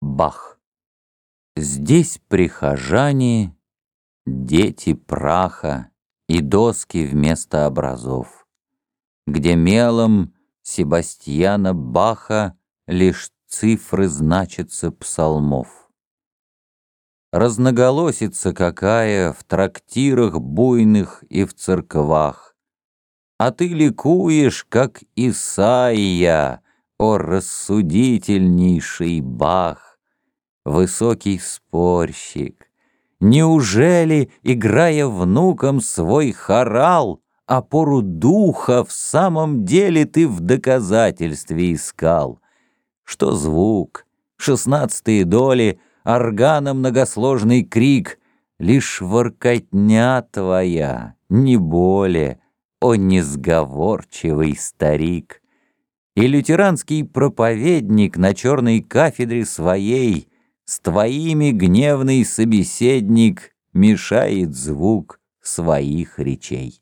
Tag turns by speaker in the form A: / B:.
A: Бах. Здесь прихожане, дети праха И доски вместо образов, Где мелом Себастьяна Баха Лишь цифры значатся псалмов. Разноголосица какая В трактирах буйных и в церквах, А ты ликуешь, как Исаия, О рассудительнейший Бах! Высокий спорщик. Неужели, играя внукам свой хорал, опору духа в самом деле ты в доказательстве искал? Что звук, шестнадцатые доли, органа многосложный крик, лишь воркотня твоя, не более, о несговорчивый старик. И лютеранский проповедник на черной кафедре своей с твоими гневный собеседник Мешает звук своих речей.